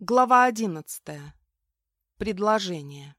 Глава одиннадцатая. Предложение.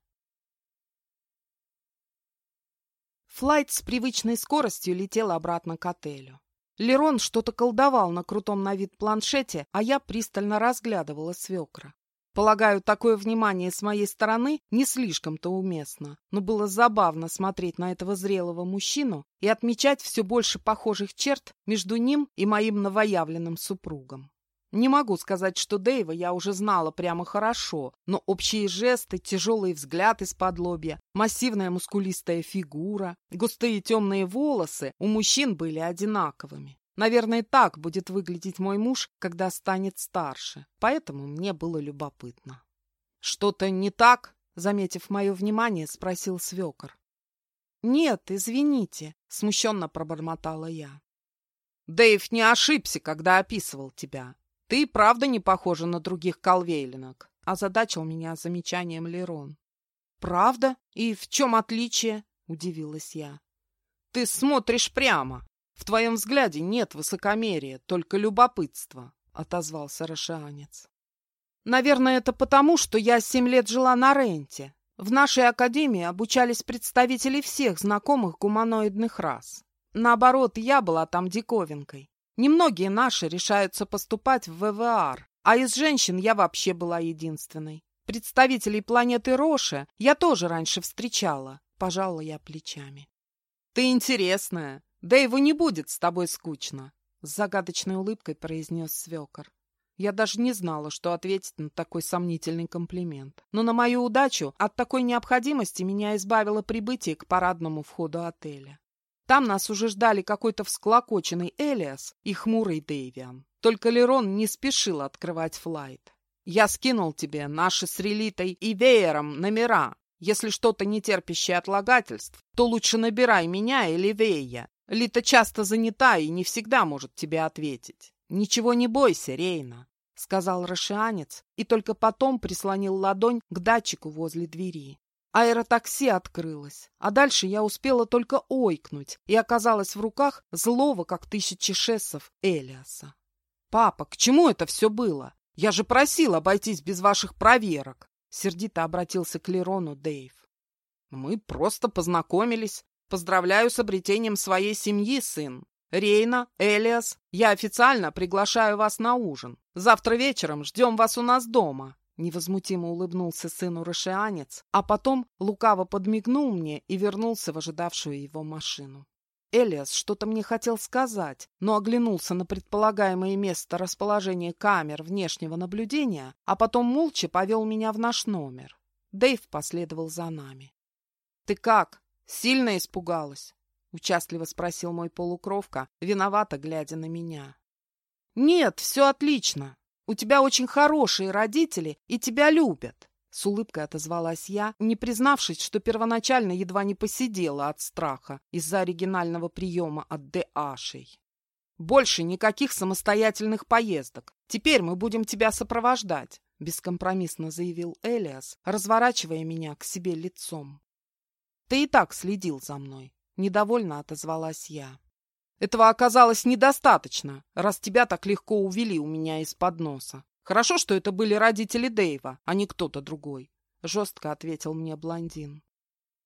Флайт с привычной скоростью летел обратно к отелю. Лерон что-то колдовал на крутом на вид планшете, а я пристально разглядывала свекра. Полагаю, такое внимание с моей стороны не слишком-то уместно, но было забавно смотреть на этого зрелого мужчину и отмечать все больше похожих черт между ним и моим новоявленным супругом. Не могу сказать, что Дэйва я уже знала прямо хорошо, но общие жесты, тяжелый взгляд из-под лобья, массивная мускулистая фигура, густые темные волосы у мужчин были одинаковыми. Наверное, так будет выглядеть мой муж, когда станет старше, поэтому мне было любопытно. «Что-то не так?» — заметив мое внимание, спросил свекор. «Нет, извините», — смущенно пробормотала я. «Дэйв не ошибся, когда описывал тебя. «Ты правда не похожа на других колвейлинок», — озадачил меня замечанием Лерон. «Правда? И в чем отличие?» — удивилась я. «Ты смотришь прямо. В твоем взгляде нет высокомерия, только любопытство», — отозвался Рашианец. «Наверное, это потому, что я семь лет жила на ренте. В нашей академии обучались представители всех знакомых гуманоидных рас. Наоборот, я была там диковинкой. Немногие наши решаются поступать в ВВР, а из женщин я вообще была единственной. Представителей планеты Роша я тоже раньше встречала, пожала я плечами. Ты интересная, да его не будет с тобой скучно, с загадочной улыбкой произнес свекор. Я даже не знала, что ответить на такой сомнительный комплимент. Но на мою удачу от такой необходимости меня избавило прибытие к парадному входу отеля. Там нас уже ждали какой-то всклокоченный Элиас и хмурый Дэвиан. Только Лерон не спешил открывать флайт. «Я скинул тебе наши с Релитой и Веером номера. Если что-то не терпящее отлагательств, то лучше набирай меня или Вея. Лита часто занята и не всегда может тебе ответить. Ничего не бойся, Рейна», — сказал рашианец и только потом прислонил ладонь к датчику возле двери. Аэротакси открылось, а дальше я успела только ойкнуть и оказалась в руках злого, как тысячи шессов, Элиаса. «Папа, к чему это все было? Я же просил обойтись без ваших проверок!» Сердито обратился к Лерону Дэйв. «Мы просто познакомились. Поздравляю с обретением своей семьи, сын. Рейна, Элиас, я официально приглашаю вас на ужин. Завтра вечером ждем вас у нас дома. Невозмутимо улыбнулся сыну Рашианец, а потом лукаво подмигнул мне и вернулся в ожидавшую его машину. Элиас что-то мне хотел сказать, но оглянулся на предполагаемое место расположения камер внешнего наблюдения, а потом молча повел меня в наш номер. Дэйв последовал за нами. — Ты как? Сильно испугалась? — участливо спросил мой полукровка, виновато глядя на меня. — Нет, все отлично. У тебя очень хорошие родители и тебя любят. С улыбкой отозвалась я, не признавшись, что первоначально едва не посидела от страха из-за оригинального приема от Д-Ашей. «Больше никаких самостоятельных поездок. Теперь мы будем тебя сопровождать», — бескомпромиссно заявил Элиас, разворачивая меня к себе лицом. «Ты и так следил за мной», — недовольно отозвалась я. Этого оказалось недостаточно, раз тебя так легко увели у меня из-под носа. Хорошо, что это были родители Дэйва, а не кто-то другой, — жестко ответил мне блондин.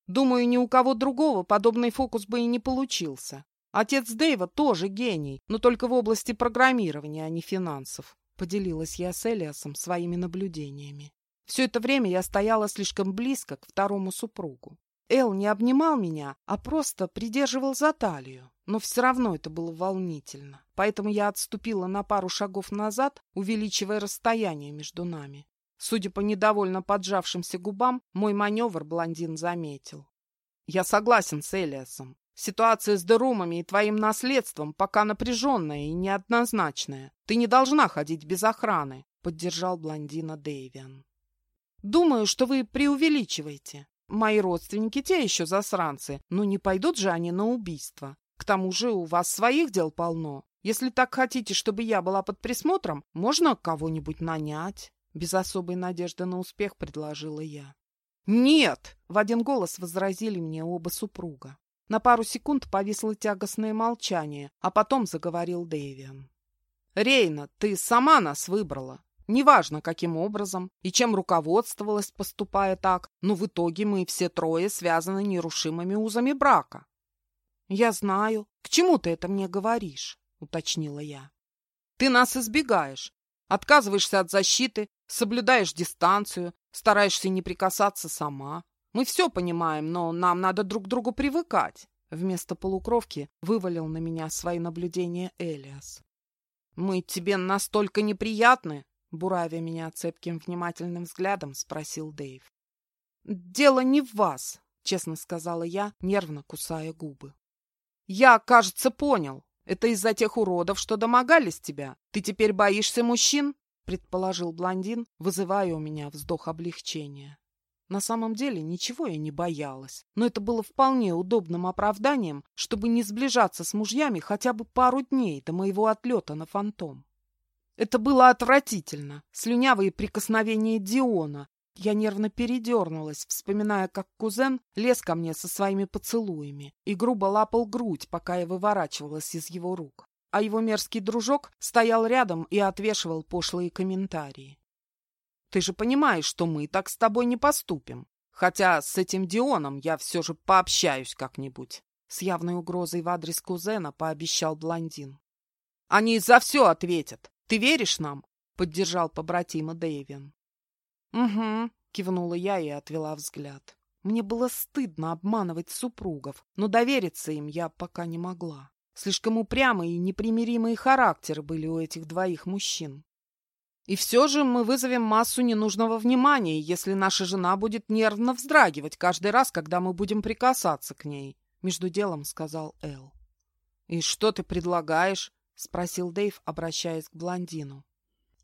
Думаю, ни у кого другого подобный фокус бы и не получился. Отец Дэйва тоже гений, но только в области программирования, а не финансов. Поделилась я с Элиасом своими наблюдениями. Все это время я стояла слишком близко к второму супругу. Эл не обнимал меня, а просто придерживал за талию. Но все равно это было волнительно. Поэтому я отступила на пару шагов назад, увеличивая расстояние между нами. Судя по недовольно поджавшимся губам, мой маневр блондин заметил. «Я согласен с Элиасом. Ситуация с Дерумами и твоим наследством пока напряженная и неоднозначная. Ты не должна ходить без охраны», — поддержал блондина Дэвиан. «Думаю, что вы преувеличиваете. Мои родственники те еще засранцы, но не пойдут же они на убийство. К тому же у вас своих дел полно. Если так хотите, чтобы я была под присмотром, можно кого-нибудь нанять. Без особой надежды на успех предложила я. «Нет!» — в один голос возразили мне оба супруга. На пару секунд повисло тягостное молчание, а потом заговорил Дэвиан. «Рейна, ты сама нас выбрала. Неважно, каким образом и чем руководствовалась, поступая так, но в итоге мы все трое связаны нерушимыми узами брака. «Я знаю. К чему ты это мне говоришь?» — уточнила я. «Ты нас избегаешь, отказываешься от защиты, соблюдаешь дистанцию, стараешься не прикасаться сама. Мы все понимаем, но нам надо друг к другу привыкать». Вместо полукровки вывалил на меня свои наблюдения Элиас. «Мы тебе настолько неприятны?» Буравя меня цепким внимательным взглядом, спросил Дэйв. «Дело не в вас», — честно сказала я, нервно кусая губы. «Я, кажется, понял. Это из-за тех уродов, что домогались тебя. Ты теперь боишься мужчин?» — предположил блондин, вызывая у меня вздох облегчения. На самом деле ничего я не боялась, но это было вполне удобным оправданием, чтобы не сближаться с мужьями хотя бы пару дней до моего отлета на фантом. Это было отвратительно. Слюнявые прикосновения Диона. Я нервно передернулась, вспоминая, как кузен лез ко мне со своими поцелуями и грубо лапал грудь, пока я выворачивалась из его рук. А его мерзкий дружок стоял рядом и отвешивал пошлые комментарии. «Ты же понимаешь, что мы так с тобой не поступим. Хотя с этим Дионом я все же пообщаюсь как-нибудь». С явной угрозой в адрес кузена пообещал блондин. «Они за все ответят. Ты веришь нам?» — поддержал побратима Дэйвин. «Угу», — кивнула я и отвела взгляд. Мне было стыдно обманывать супругов, но довериться им я пока не могла. Слишком упрямые и непримиримые характеры были у этих двоих мужчин. И все же мы вызовем массу ненужного внимания, если наша жена будет нервно вздрагивать каждый раз, когда мы будем прикасаться к ней, — между делом сказал Эл. — И что ты предлагаешь? — спросил Дэйв, обращаясь к блондину.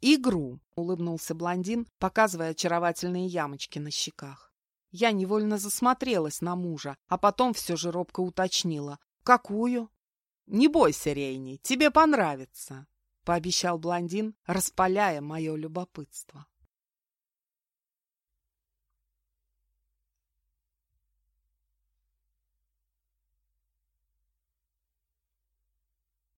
«Игру!» — улыбнулся блондин, показывая очаровательные ямочки на щеках. Я невольно засмотрелась на мужа, а потом все же робко уточнила. «Какую?» «Не бойся, Рейни, тебе понравится», — пообещал блондин, распаляя мое любопытство.